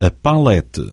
A palete.